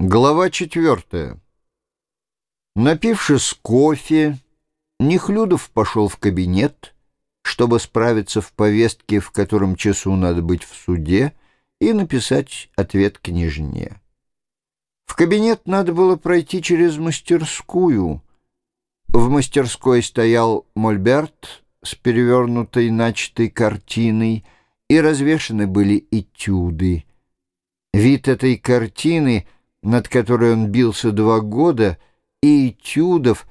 Глава четвертая. Напившись кофе, Нехлюдов пошел в кабинет, чтобы справиться в повестке, в котором часу надо быть в суде, и написать ответ княжне. В кабинет надо было пройти через мастерскую. В мастерской стоял мольберт с перевернутой начатой картиной, и развешаны были этюды. Вид этой картины — над которой он бился два года, и этюдов,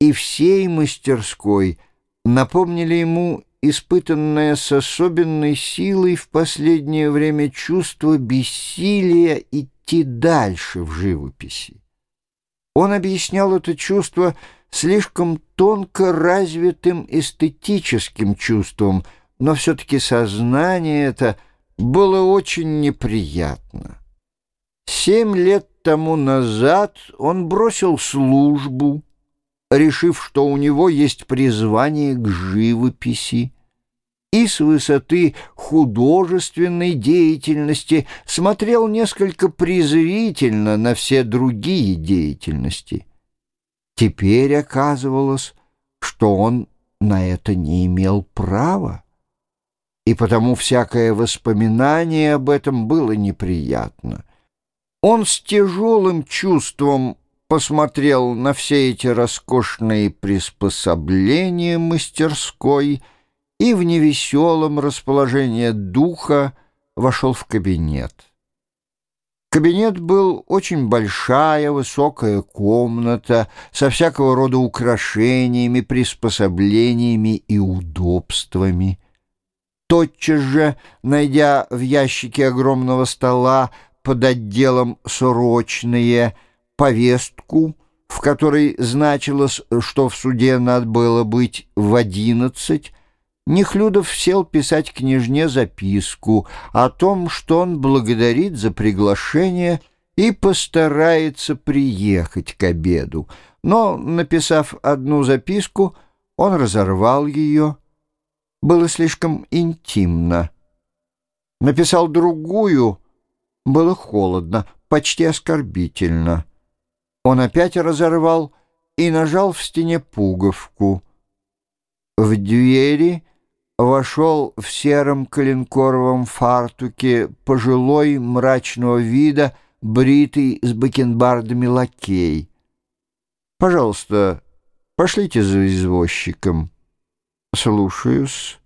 и всей мастерской, напомнили ему испытанное с особенной силой в последнее время чувство бессилия идти дальше в живописи. Он объяснял это чувство слишком тонко развитым эстетическим чувством, но все-таки сознание это было очень неприятно. Семь лет тому назад он бросил службу, решив, что у него есть призвание к живописи, и с высоты художественной деятельности смотрел несколько презрительно на все другие деятельности. Теперь оказывалось, что он на это не имел права, и потому всякое воспоминание об этом было неприятно. Он с тяжелым чувством посмотрел на все эти роскошные приспособления мастерской и в невеселом расположении духа вошел в кабинет. Кабинет был очень большая, высокая комната со всякого рода украшениями, приспособлениями и удобствами. Тотчас же, найдя в ящике огромного стола под отделом «Срочные» повестку, в которой значилось, что в суде надо было быть в одиннадцать, Нехлюдов сел писать княжне записку о том, что он благодарит за приглашение и постарается приехать к обеду. Но, написав одну записку, он разорвал ее. Было слишком интимно. Написал другую — было холодно, почти оскорбительно. Он опять разорвал и нажал в стене пуговку. В двери вошел в сером коленкоровом фартуке пожилой мрачного вида, бритый с бакенбардами лакей. «Пожалуйста, пошлите за извозчиком». «Слушаюсь».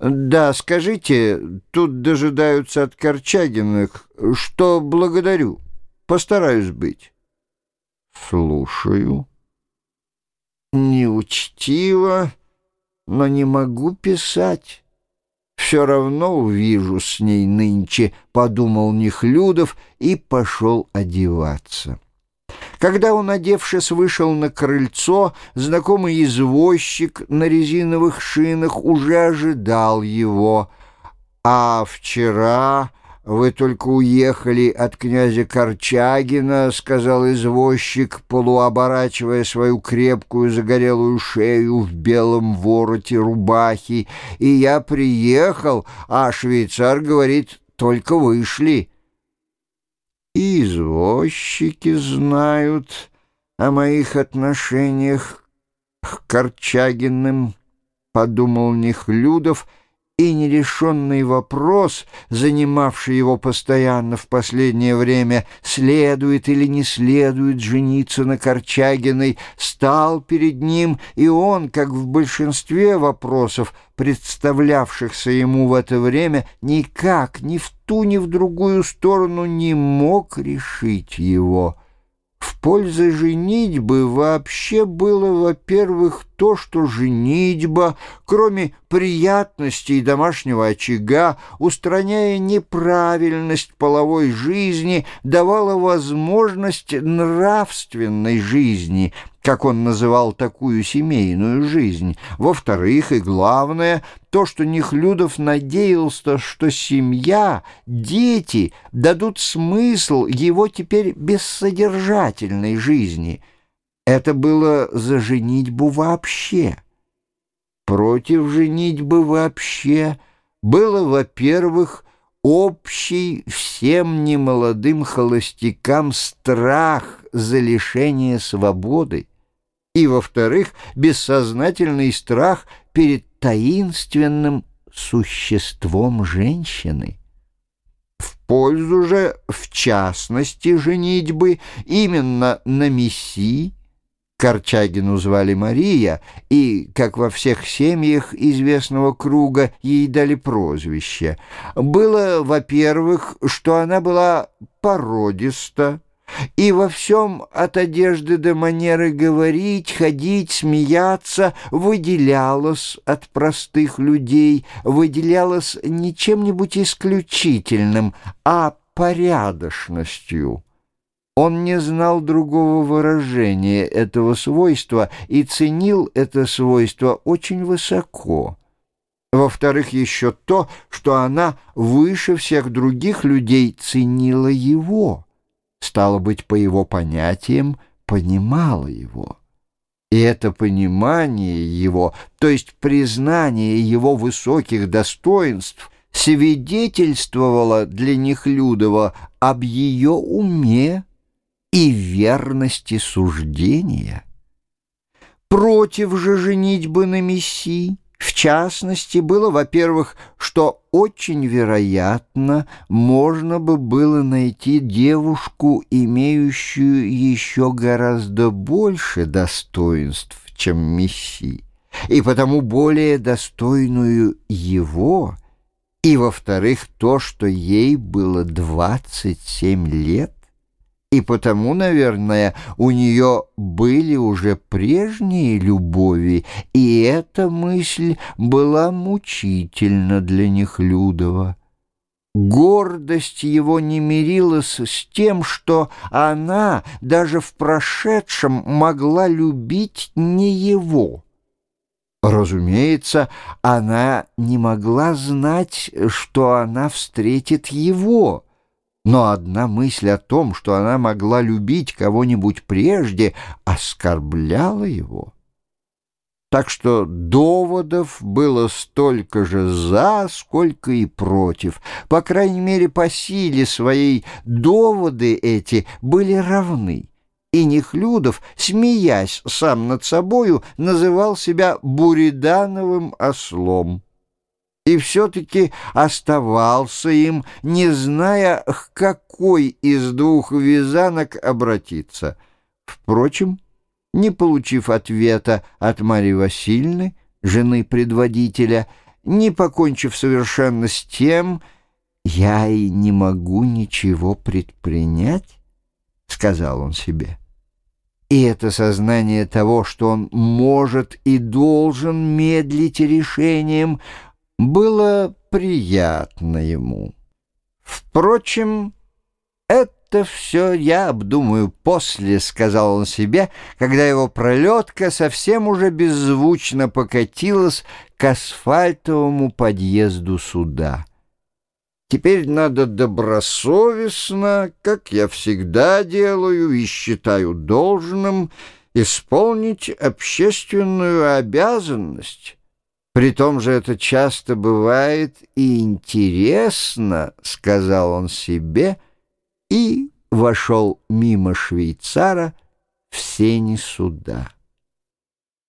«Да, скажите, тут дожидаются от Корчагиных, что благодарю. Постараюсь быть». «Слушаю». «Неучтиво, но не могу писать. Все равно увижу с ней нынче», — подумал Нехлюдов и пошел одеваться. Когда он, одевшись, вышел на крыльцо, знакомый извозчик на резиновых шинах уже ожидал его. «А вчера вы только уехали от князя Корчагина», — сказал извозчик, полуоборачивая свою крепкую загорелую шею в белом вороте рубахи. «И я приехал, а швейцар говорит, только вышли» и извозчики знают о моих отношениях к Корчагиным, — подумал Нехлюдов, — и нерешенный вопрос, занимавший его постоянно в последнее время, следует или не следует жениться на Корчагиной, стал перед ним, и он, как в большинстве вопросов, представлявшихся ему в это время, никак ни в ту, ни в другую сторону не мог решить его. В пользу женитьбы вообще было, во-первых, то, что женитьба, кроме приятностей домашнего очага, устраняя неправильность половой жизни, давала возможность нравственной жизни — как он называл такую семейную жизнь. Во-вторых, и главное, то, что Нехлюдов надеялся, что семья, дети дадут смысл его теперь бессодержательной жизни. Это было за женитьбу вообще. Против женитьбы вообще было, во-первых, общий всем немолодым холостякам страх за лишение свободы, и, во-вторых, бессознательный страх перед таинственным существом женщины. В пользу же, в частности, женитьбы именно на Мессии, Корчагину звали Мария, и, как во всех семьях известного круга, ей дали прозвище. Было, во-первых, что она была породиста, и во всем от одежды до манеры говорить, ходить, смеяться выделялась от простых людей, выделялась не чем-нибудь исключительным, а порядочностью. Он не знал другого выражения этого свойства и ценил это свойство очень высоко. Во-вторых, еще то, что она выше всех других людей ценила его, стало быть, по его понятиям, понимала его. И это понимание его, то есть признание его высоких достоинств, свидетельствовало для Нехлюдова об ее уме, и верности суждения. Против же женитьбы на Мессии, частности, было, во-первых, что очень вероятно можно бы было найти девушку, имеющую еще гораздо больше достоинств, чем Мессии, и потому более достойную его, и, во-вторых, то, что ей было 27 лет, и потому, наверное, у нее были уже прежние любови, и эта мысль была мучительна для них Людова. Гордость его не мирилась с тем, что она даже в прошедшем могла любить не его. Разумеется, она не могла знать, что она встретит его — но одна мысль о том, что она могла любить кого-нибудь прежде, оскорбляла его. Так что доводов было столько же «за», сколько и «против». По крайней мере, по силе своей доводы эти были равны. И Нехлюдов, смеясь сам над собою, называл себя Буридановым ослом и все-таки оставался им, не зная, к какой из двух вязанок обратиться. Впрочем, не получив ответа от Марии Васильевны, жены предводителя, не покончив совершенно с тем, «Я и не могу ничего предпринять», — сказал он себе. И это сознание того, что он может и должен медлить решением, было приятно ему. Впрочем, это все я обдумаю после, — сказал он себе, когда его пролетка совсем уже беззвучно покатилась к асфальтовому подъезду суда. Теперь надо добросовестно, как я всегда делаю и считаю должным, исполнить общественную обязанность, при том же это часто бывает и интересно, — сказал он себе, и вошел мимо швейцара в сени суда.